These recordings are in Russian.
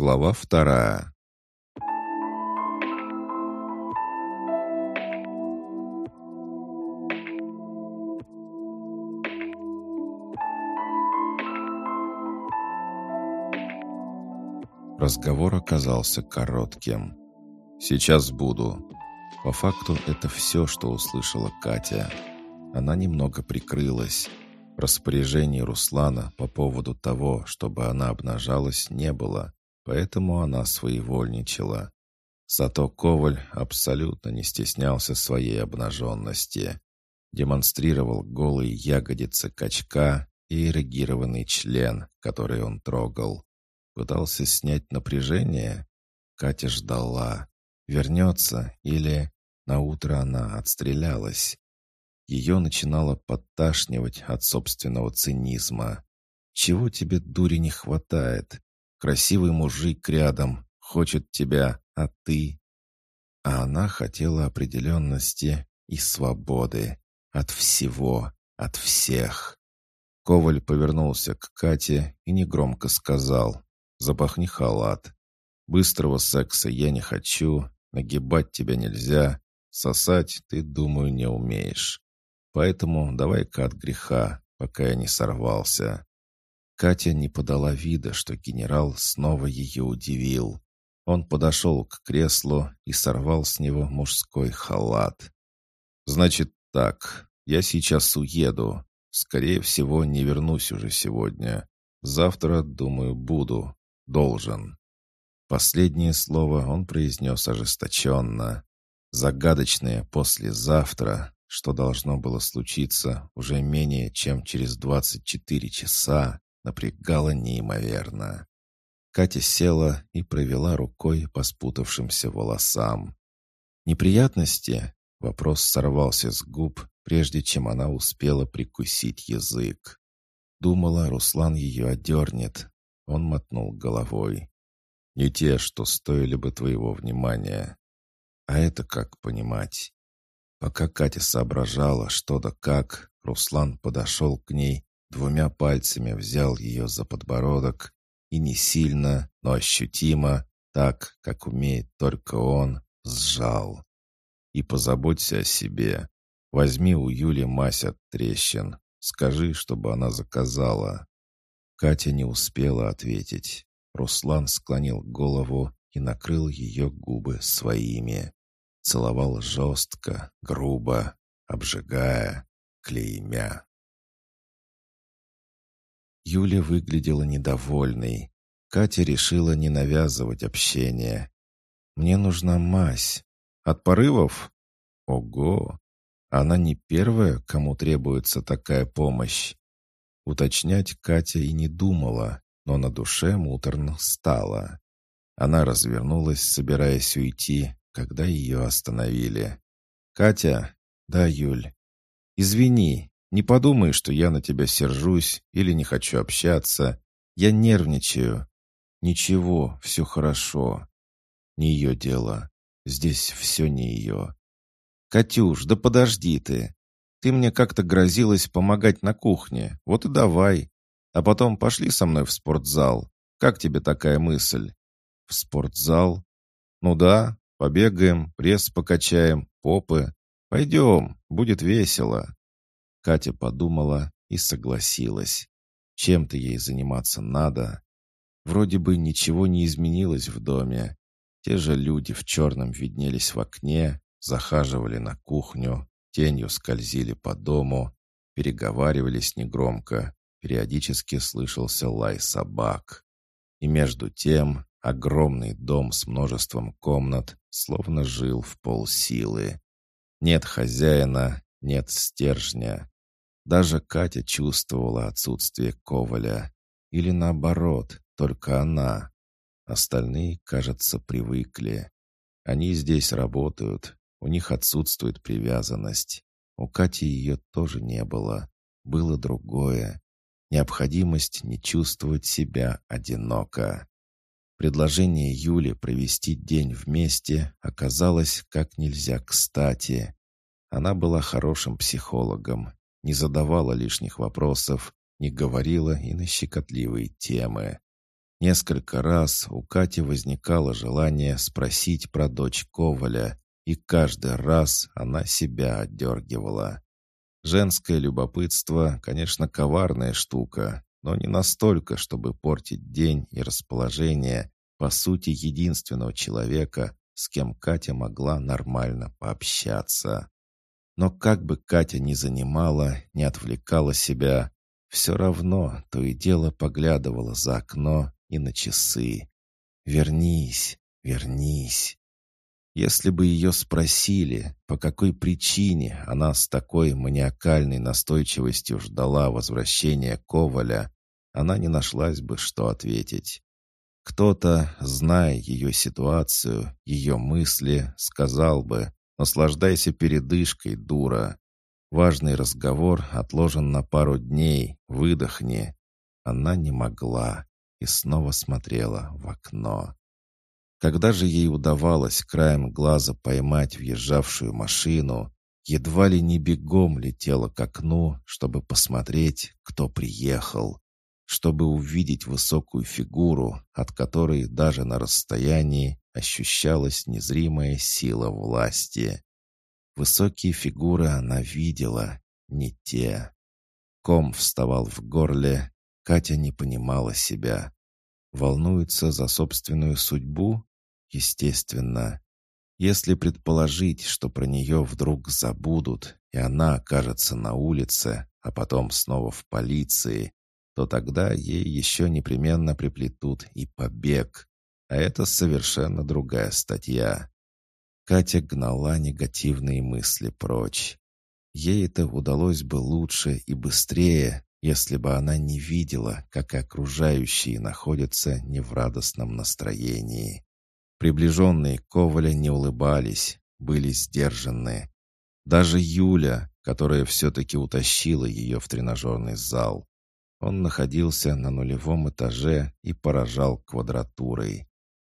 Глава вторая. Разговор оказался коротким. «Сейчас буду». По факту это все, что услышала Катя. Она немного прикрылась. Распоряжений Руслана по поводу того, чтобы она обнажалась, не было, поэтому она своевольничала. Зато Коваль абсолютно не стеснялся своей обнаженности. Демонстрировал голые ягодицы качка и эрегированный член, который он трогал. Пытался снять напряжение? Катя ждала. Вернется или... На утро она отстрелялась. Ее начинало подташнивать от собственного цинизма. Чего тебе, дури, не хватает? Красивый мужик рядом, хочет тебя, а ты... А она хотела определенности и свободы. От всего, от всех. Коваль повернулся к Кате и негромко сказал Запахни халат. Быстрого секса я не хочу, нагибать тебя нельзя, сосать ты, думаю, не умеешь. Поэтому давай-ка от греха, пока я не сорвался». Катя не подала вида, что генерал снова ее удивил. Он подошел к креслу и сорвал с него мужской халат. «Значит так, я сейчас уеду. Скорее всего, не вернусь уже сегодня. Завтра, думаю, буду должен. Последнее слово он произнес ожесточенно. Загадочное «послезавтра», что должно было случиться уже менее чем через 24 часа, напрягало неимоверно. Катя села и провела рукой по спутавшимся волосам. «Неприятности?» — вопрос сорвался с губ, прежде чем она успела прикусить язык. Думала, Руслан ее одернет, он мотнул головой. «Не те, что стоили бы твоего внимания. А это как понимать?» Пока Катя соображала, что да как, Руслан подошел к ней, двумя пальцами взял ее за подбородок и не сильно, но ощутимо, так, как умеет только он, сжал. «И позаботься о себе. Возьми у Юли мазь от трещин. Скажи, чтобы она заказала. Катя не успела ответить. Руслан склонил голову и накрыл ее губы своими. Целовал жестко, грубо, обжигая, клеймя. Юля выглядела недовольной. Катя решила не навязывать общение. «Мне нужна мазь. От порывов?» «Ого! Она не первая, кому требуется такая помощь. Уточнять Катя и не думала, но на душе муторно стало. Она развернулась, собираясь уйти, когда ее остановили. «Катя?» «Да, Юль. Извини, не подумай, что я на тебя сержусь или не хочу общаться. Я нервничаю. Ничего, все хорошо. Не ее дело. Здесь все не ее. Катюш, да подожди ты. Ты мне как-то грозилась помогать на кухне, вот и давай. А потом пошли со мной в спортзал. Как тебе такая мысль? В спортзал? Ну да, побегаем, пресс покачаем, попы. Пойдем, будет весело. Катя подумала и согласилась. Чем-то ей заниматься надо. Вроде бы ничего не изменилось в доме. Те же люди в черном виднелись в окне, захаживали на кухню, тенью скользили по дому, переговаривались негромко, периодически слышался лай собак. И между тем огромный дом с множеством комнат словно жил в полсилы. Нет хозяина, нет стержня. Даже Катя чувствовала отсутствие Коваля. Или наоборот, только она. Остальные, кажется, привыкли. Они здесь работают, у них отсутствует привязанность. У Кати ее тоже не было. Было другое. Необходимость не чувствовать себя одиноко. Предложение Юли провести день вместе оказалось как нельзя кстати. Она была хорошим психологом, не задавала лишних вопросов, не говорила и на щекотливые темы. Несколько раз у Кати возникало желание спросить про дочь Коваля, и каждый раз она себя отдергивала. Женское любопытство, конечно, коварная штука, но не настолько, чтобы портить день и расположение, по сути, единственного человека, с кем Катя могла нормально пообщаться. Но как бы Катя ни занимала, не отвлекала себя, все равно то и дело поглядывала за окно и на часы. «Вернись, вернись». Если бы ее спросили, по какой причине она с такой маниакальной настойчивостью ждала возвращения Коваля, она не нашлась бы, что ответить. Кто-то, зная ее ситуацию, ее мысли, сказал бы «Наслаждайся передышкой, дура». Важный разговор отложен на пару дней, выдохни. Она не могла и снова смотрела в окно. Когда же ей удавалось краем глаза поймать въезжавшую машину, едва ли не бегом летела к окну, чтобы посмотреть, кто приехал, чтобы увидеть высокую фигуру, от которой даже на расстоянии ощущалась незримая сила власти. Высокие фигуры она видела, не те. Ком вставал в горле, Катя не понимала себя. Волнуется за собственную судьбу? Естественно. Если предположить, что про нее вдруг забудут, и она окажется на улице, а потом снова в полиции, то тогда ей еще непременно приплетут и побег. А это совершенно другая статья. Катя гнала негативные мысли прочь. Ей это удалось бы лучше и быстрее, если бы она не видела, как окружающие находятся не в радостном настроении. Приближенные Коваля не улыбались, были сдержаны. Даже Юля, которая все-таки утащила ее в тренажерный зал. Он находился на нулевом этаже и поражал квадратурой.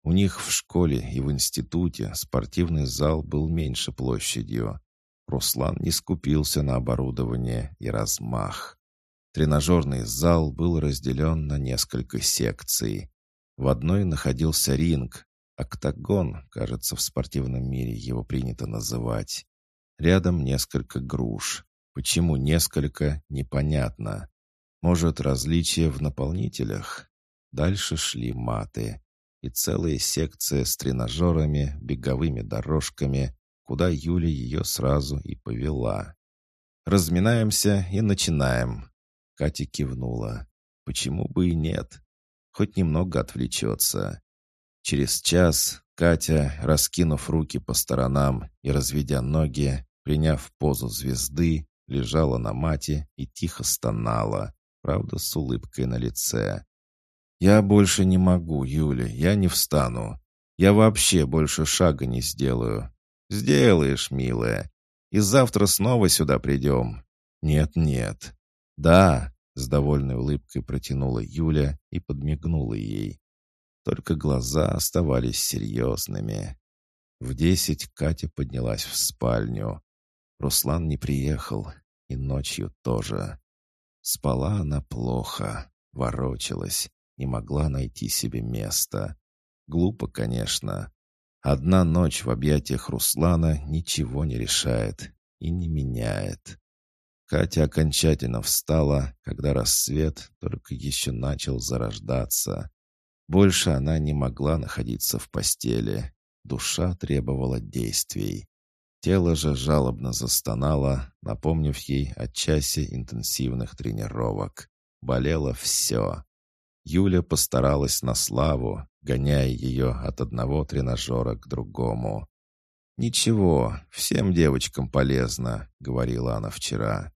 У них в школе и в институте спортивный зал был меньше площадью. Руслан не скупился на оборудование и размах. Тренажерный зал был разделен на несколько секций. В одной находился ринг, октагон, кажется, в спортивном мире его принято называть. Рядом несколько груш. Почему несколько, непонятно. Может, различие в наполнителях? Дальше шли маты. И целая секция с тренажерами, беговыми дорожками, куда Юля ее сразу и повела. «Разминаемся и начинаем», Катя кивнула. Почему бы и нет? Хоть немного отвлечется. Через час Катя, раскинув руки по сторонам и разведя ноги, приняв позу звезды, лежала на мате и тихо стонала, правда, с улыбкой на лице. «Я больше не могу, Юля, я не встану. Я вообще больше шага не сделаю». «Сделаешь, милая. И завтра снова сюда придем». «Нет-нет. «Да», — с довольной улыбкой протянула Юля и подмигнула ей. Только глаза оставались серьезными. В десять Катя поднялась в спальню. Руслан не приехал, и ночью тоже. Спала она плохо, ворочалась, не могла найти себе места. Глупо, конечно. Одна ночь в объятиях Руслана ничего не решает и не меняет. Катя окончательно встала, когда рассвет только еще начал зарождаться. Больше она не могла находиться в постели. Душа требовала действий. Тело же жалобно застонало, напомнив ей о часе интенсивных тренировок. Болело все. Юля постаралась на славу, гоняя ее от одного тренажера к другому. «Ничего, всем девочкам полезно», — говорила она вчера.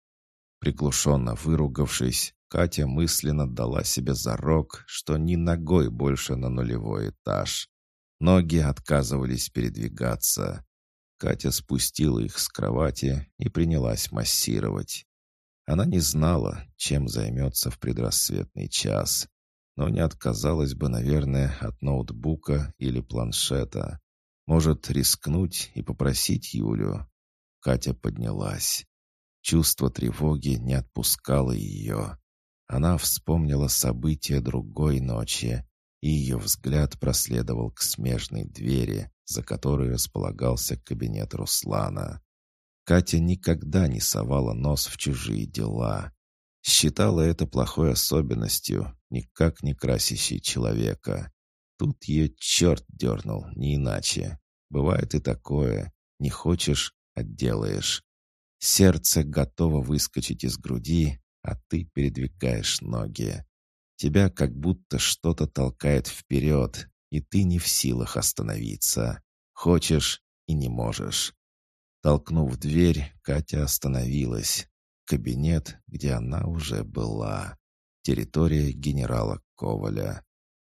Приглушенно выругавшись, Катя мысленно дала себе зарок, что ни ногой больше на нулевой этаж. Ноги отказывались передвигаться. Катя спустила их с кровати и принялась массировать. Она не знала, чем займется в предрассветный час, но не отказалась бы, наверное, от ноутбука или планшета. Может, рискнуть и попросить Юлю? Катя поднялась. Чувство тревоги не отпускало ее. Она вспомнила события другой ночи и ее взгляд проследовал к смежной двери, за которой располагался кабинет Руслана. Катя никогда не совала нос в чужие дела. Считала это плохой особенностью, никак не красящей человека. Тут ее черт дернул, не иначе. Бывает и такое. Не хочешь — отделаешь. Сердце готово выскочить из груди, а ты передвигаешь ноги. Тебя как будто что-то толкает вперед, и ты не в силах остановиться. Хочешь и не можешь. Толкнув дверь, Катя остановилась. Кабинет, где она уже была. Территория генерала Коваля.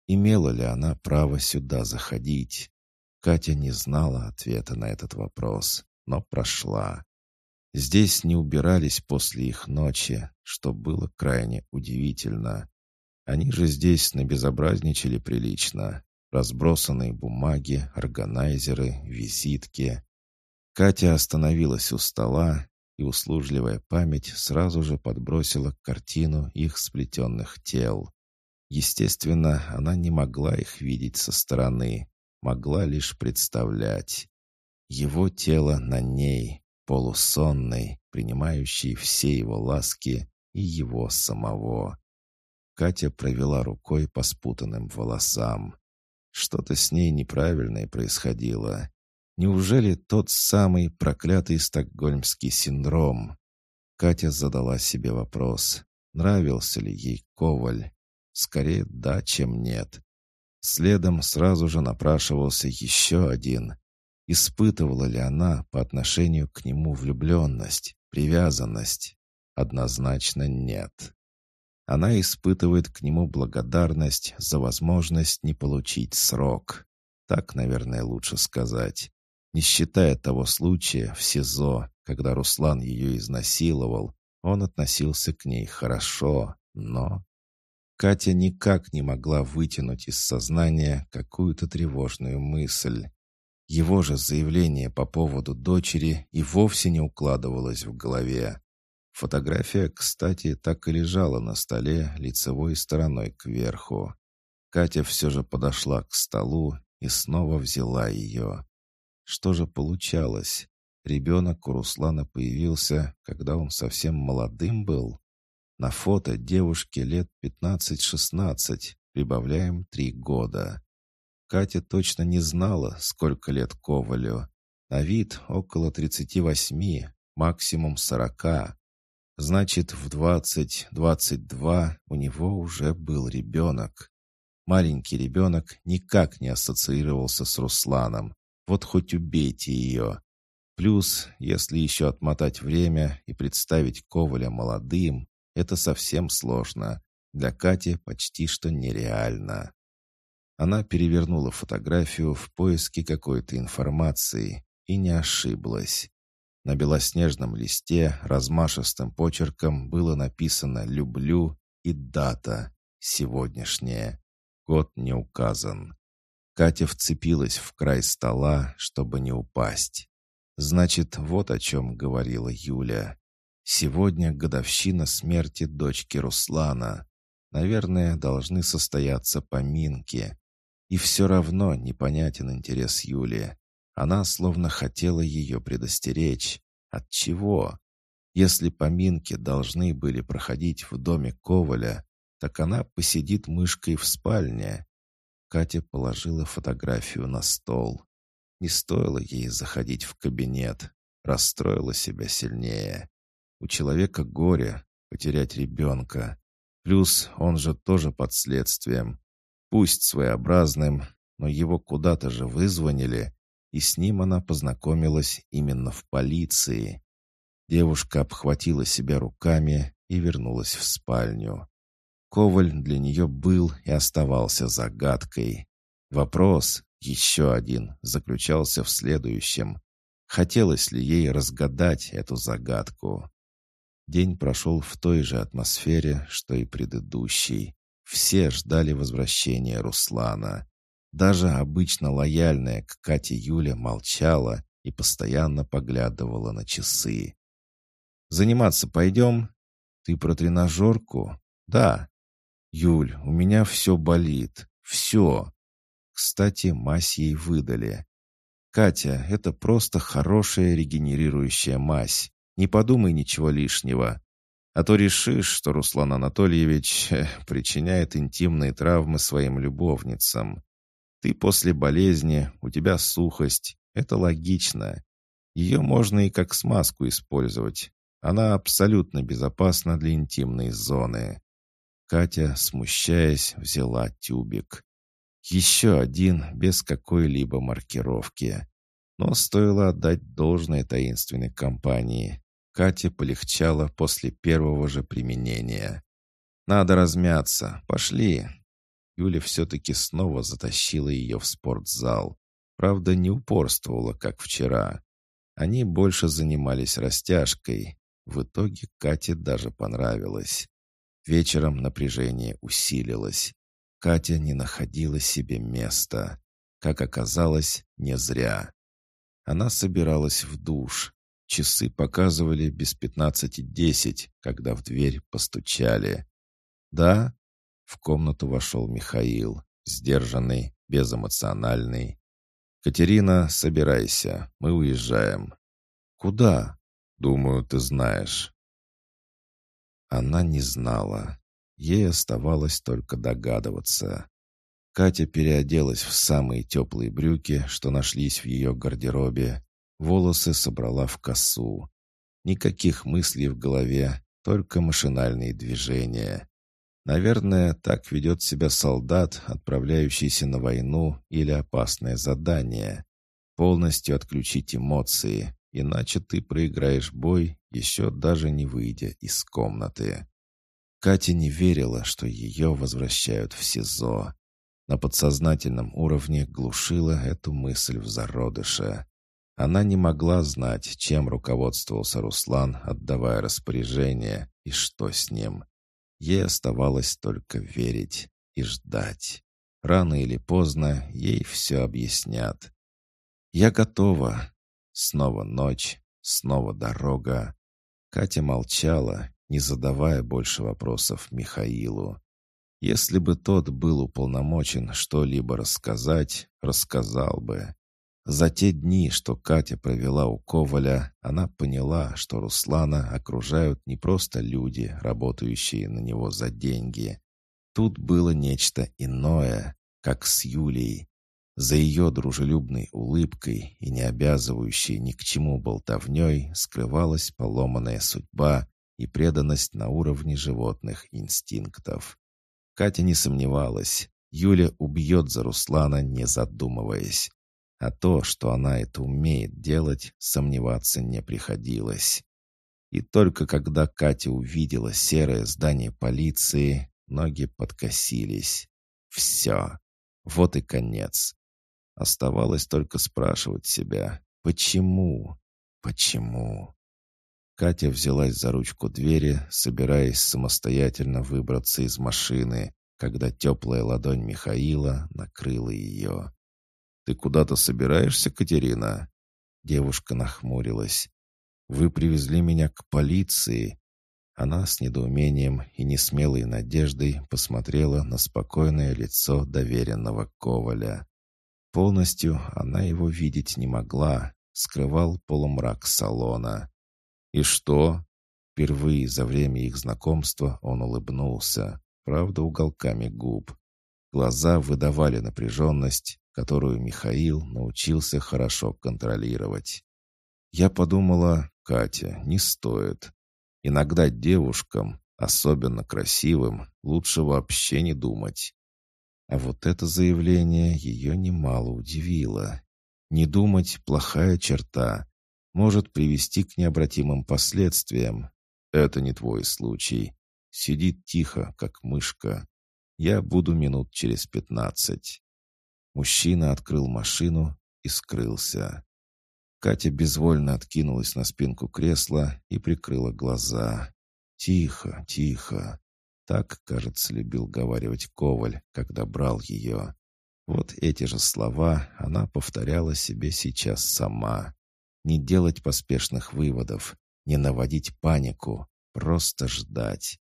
Имела ли она право сюда заходить? Катя не знала ответа на этот вопрос, но прошла. Здесь не убирались после их ночи, что было крайне удивительно. Они же здесь набезобразничали прилично. Разбросанные бумаги, органайзеры, визитки. Катя остановилась у стола, и услужливая память сразу же подбросила картину их сплетенных тел. Естественно, она не могла их видеть со стороны, могла лишь представлять. Его тело на ней, полусонной, принимающей все его ласки и его самого. Катя провела рукой по спутанным волосам. Что-то с ней неправильное происходило. Неужели тот самый проклятый стокгольмский синдром? Катя задала себе вопрос, нравился ли ей Коваль. Скорее да, чем нет. Следом сразу же напрашивался еще один. Испытывала ли она по отношению к нему влюбленность, привязанность? Однозначно нет. Она испытывает к нему благодарность за возможность не получить срок. Так, наверное, лучше сказать. Не считая того случая в СИЗО, когда Руслан ее изнасиловал, он относился к ней хорошо, но... Катя никак не могла вытянуть из сознания какую-то тревожную мысль. Его же заявление по поводу дочери и вовсе не укладывалось в голове. Фотография, кстати, так и лежала на столе лицевой стороной кверху. Катя все же подошла к столу и снова взяла ее. Что же получалось? Ребенок у Руслана появился, когда он совсем молодым был? На фото девушке лет 15-16, прибавляем три года. Катя точно не знала, сколько лет Ковалю. На вид около 38, максимум 40. Значит, в 20-22 у него уже был ребенок. Маленький ребенок никак не ассоциировался с Русланом. Вот хоть убейте ее. Плюс, если еще отмотать время и представить Коваля молодым, это совсем сложно. Для Кати почти что нереально. Она перевернула фотографию в поиске какой-то информации и не ошиблась. На белоснежном листе размашистым почерком было написано «Люблю» и дата, сегодняшняя. Год не указан. Катя вцепилась в край стола, чтобы не упасть. Значит, вот о чем говорила Юля. Сегодня годовщина смерти дочки Руслана. Наверное, должны состояться поминки. И все равно непонятен интерес Юли. Она словно хотела ее предостеречь. От чего? Если поминки должны были проходить в доме Коваля, так она посидит мышкой в спальне. Катя положила фотографию на стол. Не стоило ей заходить в кабинет. Расстроила себя сильнее. У человека горе потерять ребенка. Плюс он же тоже под следствием. Пусть своеобразным, но его куда-то же вызвонили, и с ним она познакомилась именно в полиции. Девушка обхватила себя руками и вернулась в спальню. Коваль для нее был и оставался загадкой. Вопрос, еще один, заключался в следующем. Хотелось ли ей разгадать эту загадку? День прошел в той же атмосфере, что и предыдущий. Все ждали возвращения Руслана. Даже обычно лояльная к Кате Юля молчала и постоянно поглядывала на часы. «Заниматься пойдем?» «Ты про тренажерку?» «Да». «Юль, у меня все болит. Все. Кстати, мазь ей выдали. «Катя, это просто хорошая регенерирующая мазь. Не подумай ничего лишнего. А то решишь, что Руслан Анатольевич э, причиняет интимные травмы своим любовницам. Ты после болезни, у тебя сухость. Это логично. Ее можно и как смазку использовать. Она абсолютно безопасна для интимной зоны. Катя, смущаясь, взяла тюбик. Еще один без какой-либо маркировки. Но стоило отдать должное таинственной компании. Кате полегчало после первого же применения. «Надо размяться. Пошли». Юля все-таки снова затащила ее в спортзал. Правда, не упорствовала, как вчера. Они больше занимались растяжкой. В итоге Кате даже понравилось. Вечером напряжение усилилось. Катя не находила себе места. Как оказалось, не зря. Она собиралась в душ. Часы показывали без пятнадцати десять, когда в дверь постучали. «Да?» В комнату вошел Михаил, сдержанный, безэмоциональный. «Катерина, собирайся, мы уезжаем». «Куда?» «Думаю, ты знаешь». Она не знала. Ей оставалось только догадываться. Катя переоделась в самые теплые брюки, что нашлись в ее гардеробе. Волосы собрала в косу. Никаких мыслей в голове, только машинальные движения. Наверное, так ведет себя солдат, отправляющийся на войну или опасное задание. Полностью отключить эмоции, иначе ты проиграешь бой, еще даже не выйдя из комнаты. Катя не верила, что ее возвращают в СИЗО на подсознательном уровне глушила эту мысль в зародыше. Она не могла знать, чем руководствовался Руслан, отдавая распоряжение, и что с ним. Ей оставалось только верить и ждать. Рано или поздно ей все объяснят. «Я готова». Снова ночь, снова дорога. Катя молчала, не задавая больше вопросов Михаилу. Если бы тот был уполномочен что-либо рассказать, рассказал бы. За те дни, что Катя провела у Коваля, она поняла, что Руслана окружают не просто люди, работающие на него за деньги. Тут было нечто иное, как с Юлей. За ее дружелюбной улыбкой и не обязывающей ни к чему болтовней скрывалась поломанная судьба и преданность на уровне животных инстинктов. Катя не сомневалась. Юля убьет за Руслана, не задумываясь. А то, что она это умеет делать, сомневаться не приходилось. И только когда Катя увидела серое здание полиции, ноги подкосились. Все. Вот и конец. Оставалось только спрашивать себя, почему? Почему? Катя взялась за ручку двери, собираясь самостоятельно выбраться из машины, когда теплая ладонь Михаила накрыла ее. «Ты куда-то собираешься, Катерина?» Девушка нахмурилась. «Вы привезли меня к полиции». Она с недоумением и несмелой надеждой посмотрела на спокойное лицо доверенного Коваля. Полностью она его видеть не могла, скрывал полумрак салона. «И что?» Впервые за время их знакомства он улыбнулся, правда, уголками губ. Глаза выдавали напряженность, которую Михаил научился хорошо контролировать. Я подумала, Катя, не стоит. Иногда девушкам, особенно красивым, лучше вообще не думать. А вот это заявление ее немало удивило. Не думать — плохая черта, может привести к необратимым последствиям. Это не твой случай. Сиди тихо, как мышка. Я буду минут через пятнадцать». Мужчина открыл машину и скрылся. Катя безвольно откинулась на спинку кресла и прикрыла глаза. «Тихо, тихо». Так, кажется, любил говаривать Коваль, когда брал ее. Вот эти же слова она повторяла себе сейчас сама. Не делать поспешных выводов, не наводить панику, просто ждать.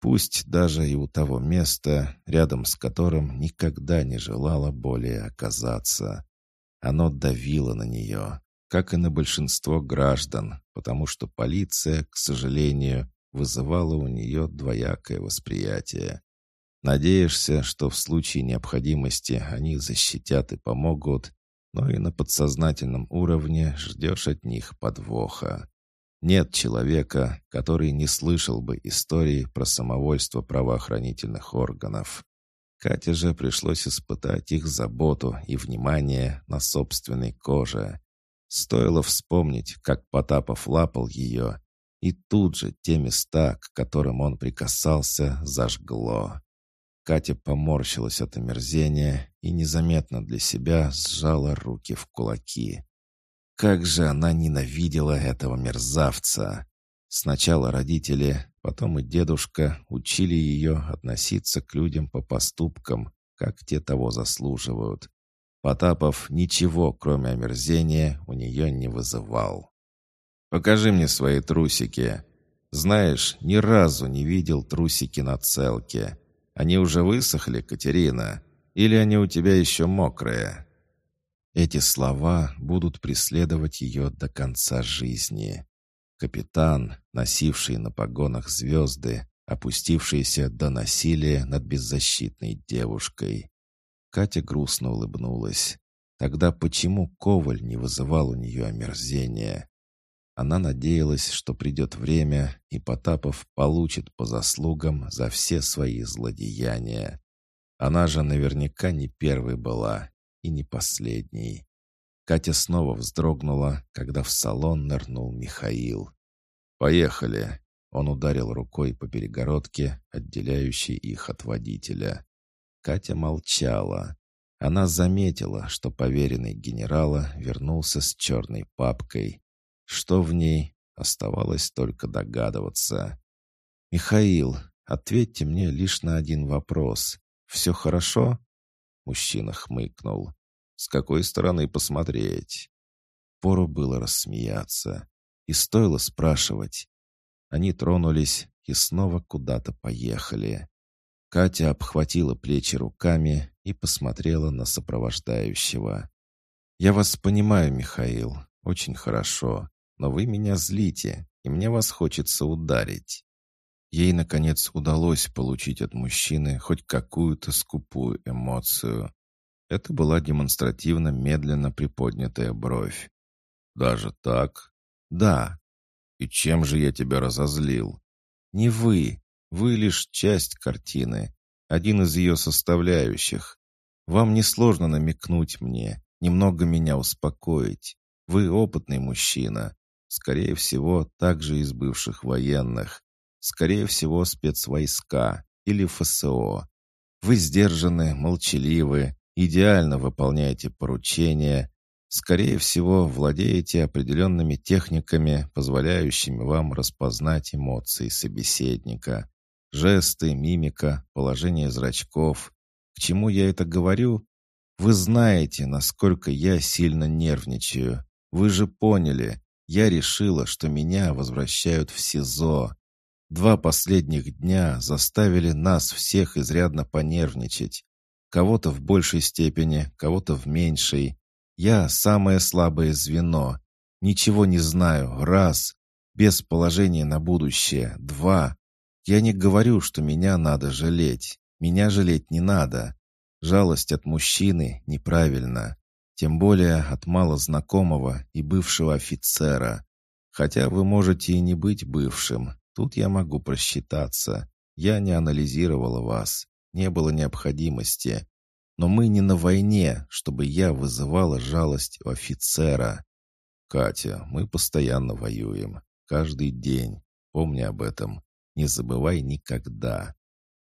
Пусть даже и у того места, рядом с которым никогда не желала более оказаться. Оно давило на нее, как и на большинство граждан, потому что полиция, к сожалению, вызывала у нее двоякое восприятие. Надеешься, что в случае необходимости они защитят и помогут, но и на подсознательном уровне ждешь от них подвоха. Нет человека, который не слышал бы истории про самовольство правоохранительных органов. Кате же пришлось испытать их заботу и внимание на собственной коже. Стоило вспомнить, как Потапов лапал ее, и тут же те места, к которым он прикасался, зажгло. Катя поморщилась от омерзения и незаметно для себя сжала руки в кулаки. Как же она ненавидела этого мерзавца! Сначала родители, потом и дедушка учили ее относиться к людям по поступкам, как те того заслуживают. Потапов ничего, кроме омерзения, у нее не вызывал. «Покажи мне свои трусики. Знаешь, ни разу не видел трусики на целке. Они уже высохли, Катерина? Или они у тебя еще мокрые?» Эти слова будут преследовать ее до конца жизни. Капитан, носивший на погонах звезды, опустившийся до насилия над беззащитной девушкой. Катя грустно улыбнулась. Тогда почему Коваль не вызывал у нее омерзения? Она надеялась, что придет время, и Потапов получит по заслугам за все свои злодеяния. Она же наверняка не первой была, и не последний. Катя снова вздрогнула, когда в салон нырнул Михаил. «Поехали!» Он ударил рукой по перегородке, отделяющей их от водителя. Катя молчала. Она заметила, что поверенный генерала вернулся с черной папкой. Что в ней, оставалось только догадываться. «Михаил, ответьте мне лишь на один вопрос. Все хорошо?» Мужчина хмыкнул. «С какой стороны посмотреть?» Пору было рассмеяться. И стоило спрашивать. Они тронулись и снова куда-то поехали. Катя обхватила плечи руками и посмотрела на сопровождающего. «Я вас понимаю, Михаил, очень хорошо, но вы меня злите, и мне вас хочется ударить». Ей, наконец, удалось получить от мужчины хоть какую-то скупую эмоцию. Это была демонстративно медленно приподнятая бровь. «Даже так?» «Да». «И чем же я тебя разозлил?» «Не вы. Вы лишь часть картины, один из ее составляющих. Вам несложно намекнуть мне, немного меня успокоить. Вы опытный мужчина, скорее всего, также из бывших военных. Скорее всего, спецвойска или ФСО. Вы сдержаны, молчаливы, идеально выполняете поручения, скорее всего, владеете определенными техниками, позволяющими вам распознать эмоции собеседника. Жесты, мимика, положение зрачков. К чему я это говорю? Вы знаете, насколько я сильно нервничаю. Вы же поняли, я решила, что меня возвращают в СИЗО. Два последних дня заставили нас всех изрядно понервничать. Кого-то в большей степени, кого-то в меньшей. Я самое слабое звено. Ничего не знаю. Раз. Без положения на будущее. Два. Я не говорю, что меня надо жалеть. Меня жалеть не надо. Жалость от мужчины неправильно. Тем более от малознакомого и бывшего офицера. Хотя вы можете и не быть бывшим, Тут я могу просчитаться. Я не анализировала вас. Не было необходимости. Но мы не на войне, чтобы я вызывала жалость у офицера. Катя, мы постоянно воюем. Каждый день. Помни об этом. Не забывай никогда.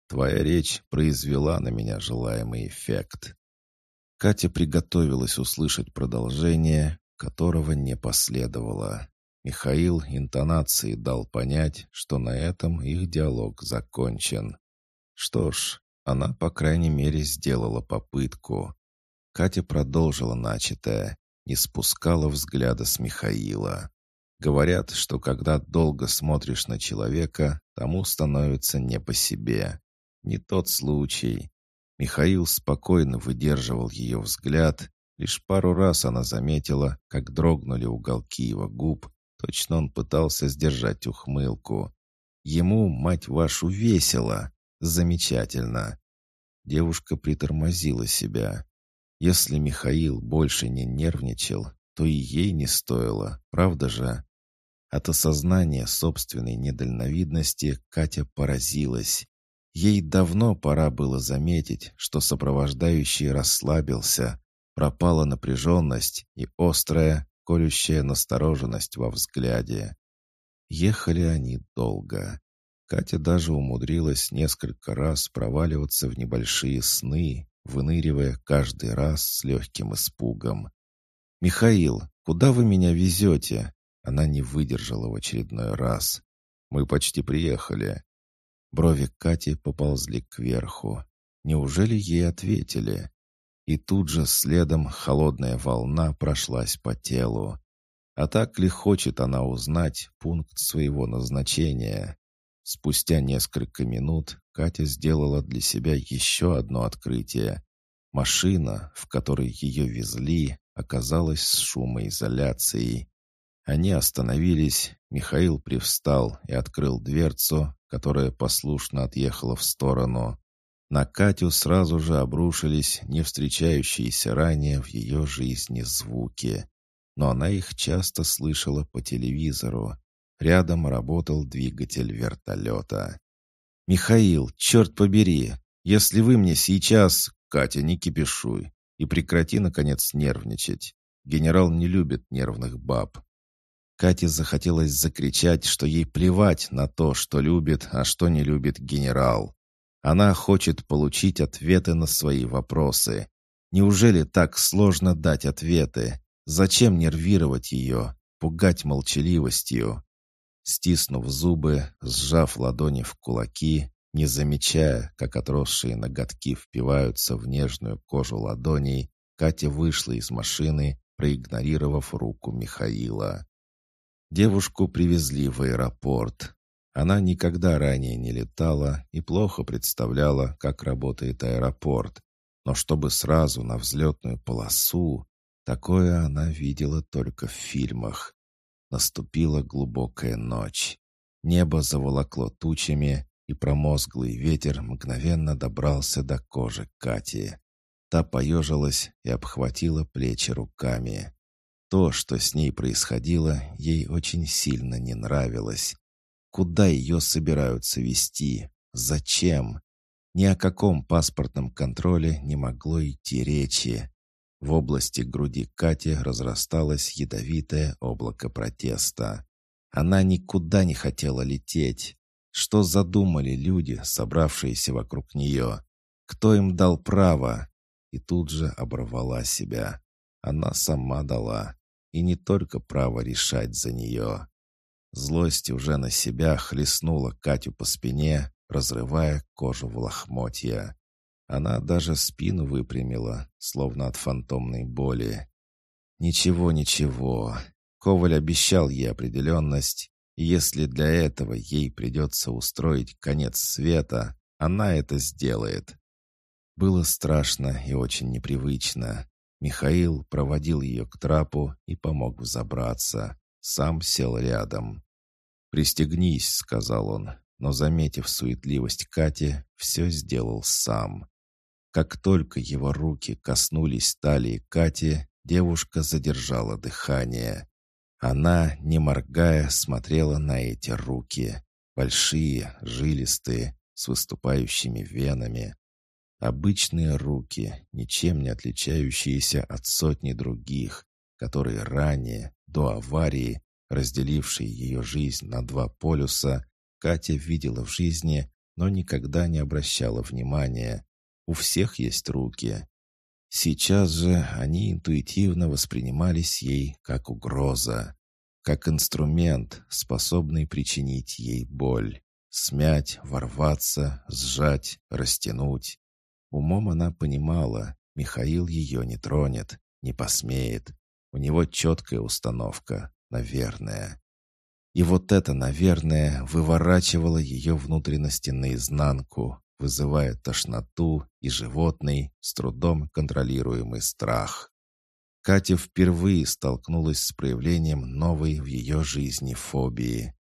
Твоя речь произвела на меня желаемый эффект. Катя приготовилась услышать продолжение, которого не последовало. Михаил интонацией дал понять, что на этом их диалог закончен. Что ж, она, по крайней мере, сделала попытку. Катя продолжила начатое, не спускала взгляда с Михаила. Говорят, что когда долго смотришь на человека, тому становится не по себе. Не тот случай. Михаил спокойно выдерживал ее взгляд. Лишь пару раз она заметила, как дрогнули уголки его губ. Точно он пытался сдержать ухмылку. Ему, мать вашу, весело. Замечательно. Девушка притормозила себя. Если Михаил больше не нервничал, то и ей не стоило, правда же? От осознания собственной недальновидности Катя поразилась. Ей давно пора было заметить, что сопровождающий расслабился, пропала напряженность и острая, колющая настороженность во взгляде. Ехали они долго. Катя даже умудрилась несколько раз проваливаться в небольшие сны, выныривая каждый раз с легким испугом. «Михаил, куда вы меня везете?» Она не выдержала в очередной раз. «Мы почти приехали». Брови Кати поползли кверху. Неужели ей ответили? И тут же следом холодная волна прошлась по телу. А так ли хочет она узнать пункт своего назначения? Спустя несколько минут Катя сделала для себя еще одно открытие. Машина, в которой ее везли, оказалась с шумоизоляцией. Они остановились, Михаил привстал и открыл дверцу, которая послушно отъехала в сторону. На Катю сразу же обрушились не встречающиеся ранее в ее жизни звуки. Но она их часто слышала по телевизору. Рядом работал двигатель вертолета. «Михаил, черт побери! Если вы мне сейчас...» «Катя, не кипишуй и прекрати, наконец, нервничать. Генерал не любит нервных баб». Кате захотелось закричать, что ей плевать на то, что любит, а что не любит генерал. Она хочет получить ответы на свои вопросы. Неужели так сложно дать ответы? Зачем нервировать ее, пугать молчаливостью? Стиснув зубы, сжав ладони в кулаки, не замечая, как отросшие ноготки впиваются в нежную кожу ладоней, Катя вышла из машины, проигнорировав руку Михаила. Девушку привезли в аэропорт. Она никогда ранее не летала и плохо представляла, как работает аэропорт. Но чтобы сразу на взлетную полосу, такое она видела только в фильмах. Наступила глубокая ночь. Небо заволокло тучами, и промозглый ветер мгновенно добрался до кожи Кати. Та поежилась и обхватила плечи руками. То, что с ней происходило, ей очень сильно не нравилось. Куда ее собираются вести? Зачем? Ни о каком паспортном контроле не могло идти речи. В области груди Кати разрасталось ядовитое облако протеста. Она никуда не хотела лететь. Что задумали люди, собравшиеся вокруг нее? Кто им дал право? И тут же оборвала себя. Она сама дала. И не только право решать за нее. Злость уже на себя хлестнула Катю по спине, разрывая кожу в лохмотья. Она даже спину выпрямила, словно от фантомной боли. Ничего, ничего. Коваль обещал ей определенность, и если для этого ей придется устроить конец света, она это сделает. Было страшно и очень непривычно. Михаил проводил ее к трапу и помог взобраться. Сам сел рядом. «Пристегнись», — сказал он, но, заметив суетливость Кати, все сделал сам. Как только его руки коснулись талии Кати, девушка задержала дыхание. Она, не моргая, смотрела на эти руки. Большие, жилистые, с выступающими венами. Обычные руки, ничем не отличающиеся от сотни других, которые ранее, до аварии, разделившей ее жизнь на два полюса, Катя видела в жизни, но никогда не обращала внимания, у всех есть руки. Сейчас же они интуитивно воспринимались ей как угроза, как инструмент, способный причинить ей боль, смять, ворваться, сжать, растянуть. Умом она понимала, Михаил ее не тронет, не посмеет. У него четкая установка, наверное. И вот это, наверное, выворачивало ее внутренности наизнанку, вызывая тошноту и животный, с трудом контролируемый страх. Катя впервые столкнулась с проявлением новой в ее жизни фобии.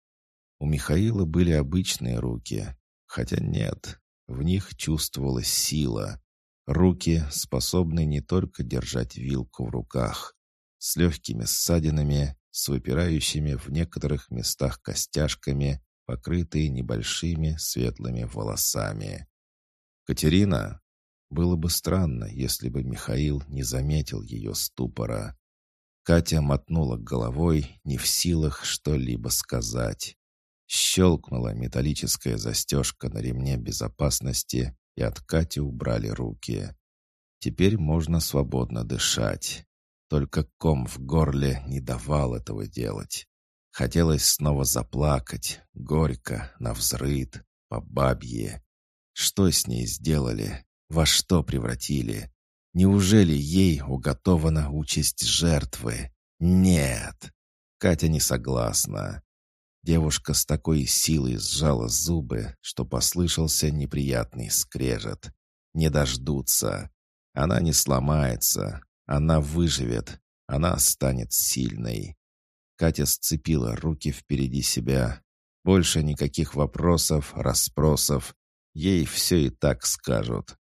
У Михаила были обычные руки, хотя нет, в них чувствовалась сила. Руки, способные не только держать вилку в руках, с легкими ссадинами, с выпирающими в некоторых местах костяшками, покрытые небольшими светлыми волосами. «Катерина?» Было бы странно, если бы Михаил не заметил ее ступора. Катя мотнула головой, не в силах что-либо сказать. Щелкнула металлическая застежка на ремне безопасности, и от Кати убрали руки. Теперь можно свободно дышать. Только ком в горле не давал этого делать. Хотелось снова заплакать, горько, навзрыд, по бабье. Что с ней сделали? Во что превратили? Неужели ей уготована участь жертвы? Нет. Катя не согласна. Девушка с такой силой сжала зубы, что послышался неприятный скрежет. Не дождутся. Она не сломается. Она выживет. Она станет сильной. Катя сцепила руки впереди себя. Больше никаких вопросов, расспросов. Ей все и так скажут.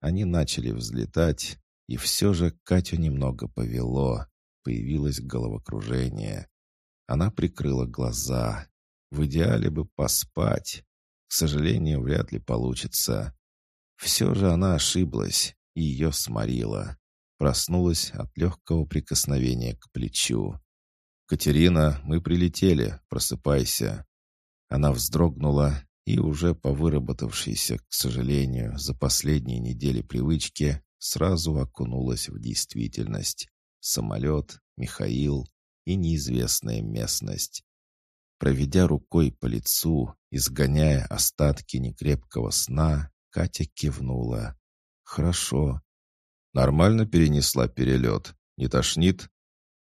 Они начали взлетать, и все же Катю немного повело. Появилось головокружение. Она прикрыла глаза. В идеале бы поспать. К сожалению, вряд ли получится. Все же она ошиблась, и ее сморила. Проснулась от легкого прикосновения к плечу. «Катерина, мы прилетели, просыпайся». Она вздрогнула и уже по выработавшейся, к сожалению, за последние недели привычки, сразу окунулась в действительность. Самолет, Михаил, и неизвестная местность. Проведя рукой по лицу, изгоняя остатки некрепкого сна, Катя кивнула. «Хорошо». «Нормально перенесла перелет? Не тошнит?»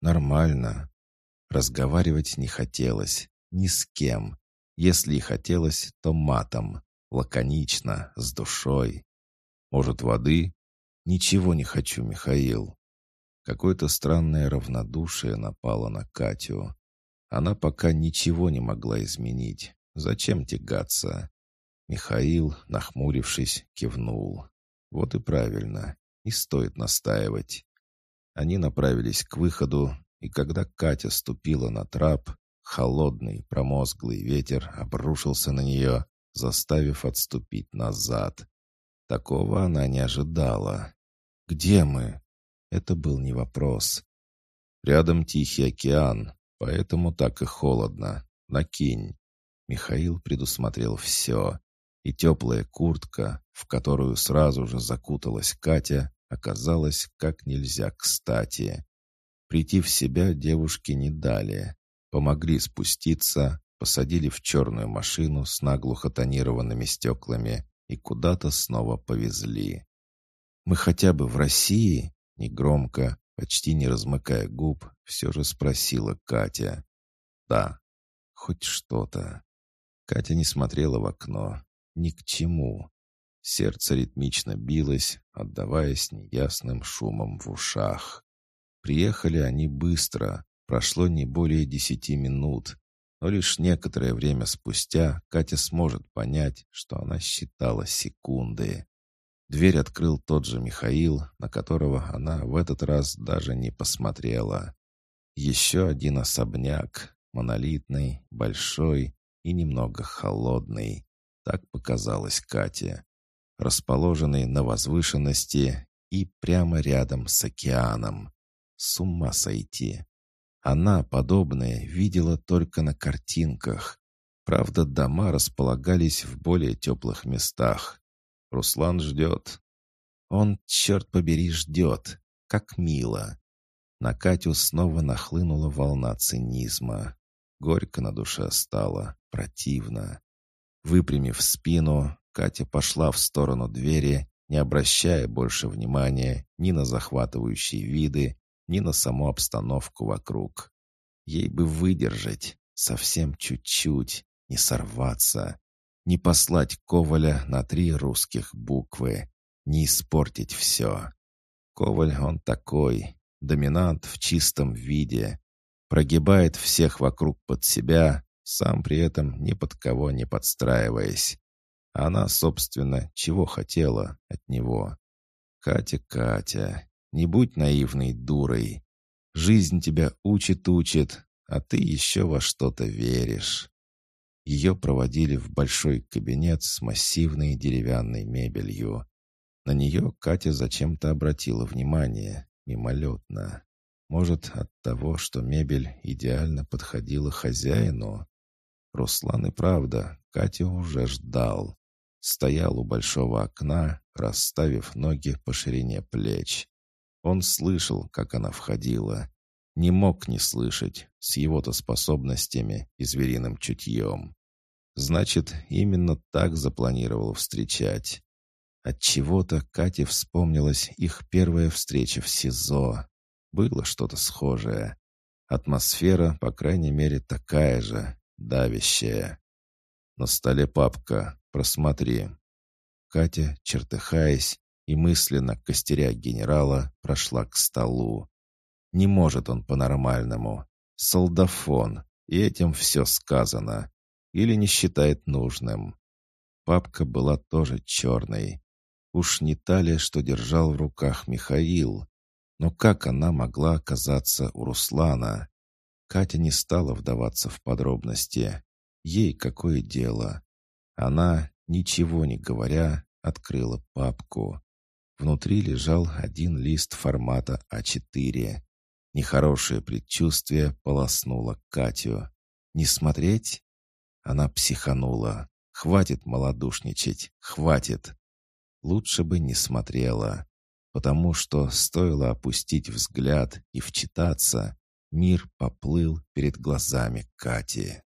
«Нормально». Разговаривать не хотелось. Ни с кем. Если и хотелось, то матом. Лаконично, с душой. «Может, воды?» «Ничего не хочу, Михаил. Какое-то странное равнодушие напало на Катю. Она пока ничего не могла изменить. Зачем тягаться? Михаил, нахмурившись, кивнул. Вот и правильно. Не стоит настаивать. Они направились к выходу, и когда Катя ступила на трап, холодный, промозглый ветер обрушился на нее, заставив отступить назад. Такого она не ожидала. «Где мы?» Это был не вопрос. Рядом Тихий океан, поэтому так и холодно. Накинь. Михаил предусмотрел все. И теплая куртка, в которую сразу же закуталась Катя, оказалась как нельзя кстати. Прийти в себя девушке не дали. Помогли спуститься, посадили в черную машину с наглухо тонированными стеклами и куда-то снова повезли. «Мы хотя бы в России?» Негромко, почти не размыкая губ, все же спросила Катя. «Да, хоть что-то». Катя не смотрела в окно. Ни к чему. Сердце ритмично билось, отдаваясь неясным шумом в ушах. Приехали они быстро, прошло не более десяти минут, но лишь некоторое время спустя Катя сможет понять, что она считала секунды. Дверь открыл тот же Михаил, на которого она в этот раз даже не посмотрела. Еще один особняк, монолитный, большой и немного холодный. Так показалось Кате. Расположенный на возвышенности и прямо рядом с океаном. С ума сойти. Она подобное видела только на картинках. Правда, дома располагались в более теплых местах, Руслан ждет. Он, черт побери, ждет. Как мило. На Катю снова нахлынула волна цинизма. Горько на душе стало, противно. Выпрямив спину, Катя пошла в сторону двери, не обращая больше внимания ни на захватывающие виды, ни на саму обстановку вокруг. Ей бы выдержать, совсем чуть-чуть, не сорваться, не послать Коваля на три русских буквы, не испортить все. Коваль он такой, доминант в чистом виде, прогибает всех вокруг под себя, сам при этом ни под кого не подстраиваясь. Она, собственно, чего хотела от него. «Катя, Катя, не будь наивной дурой. Жизнь тебя учит-учит, а ты еще во что-то веришь». Ее проводили в большой кабинет с массивной деревянной мебелью. На нее Катя зачем-то обратила внимание, мимолетно. Может, от того, что мебель идеально подходила хозяину? Руслан и правда, Катя уже ждал. Стоял у большого окна, расставив ноги по ширине плеч. Он слышал, как она входила. Не мог не слышать, с его-то способностями и звериным чутьем. Значит, именно так запланировал встречать. От чего то Кате вспомнилась их первая встреча в СИЗО. Было что-то схожее. Атмосфера, по крайней мере, такая же, давящая. На столе папка, просмотри. Катя, чертыхаясь и мысленно костеря генерала, прошла к столу. Не может он по-нормальному. Солдафон, и этим все сказано. Или не считает нужным. Папка была тоже черной. Уж не та ли, что держал в руках Михаил. Но как она могла оказаться у Руслана? Катя не стала вдаваться в подробности. Ей какое дело? Она, ничего не говоря, открыла папку. Внутри лежал один лист формата А4. Нехорошее предчувствие полоснуло Катю. «Не смотреть?» Она психанула. «Хватит малодушничать, хватит!» Лучше бы не смотрела потому что стоило опустить взгляд и вчитаться, мир поплыл перед глазами Кати.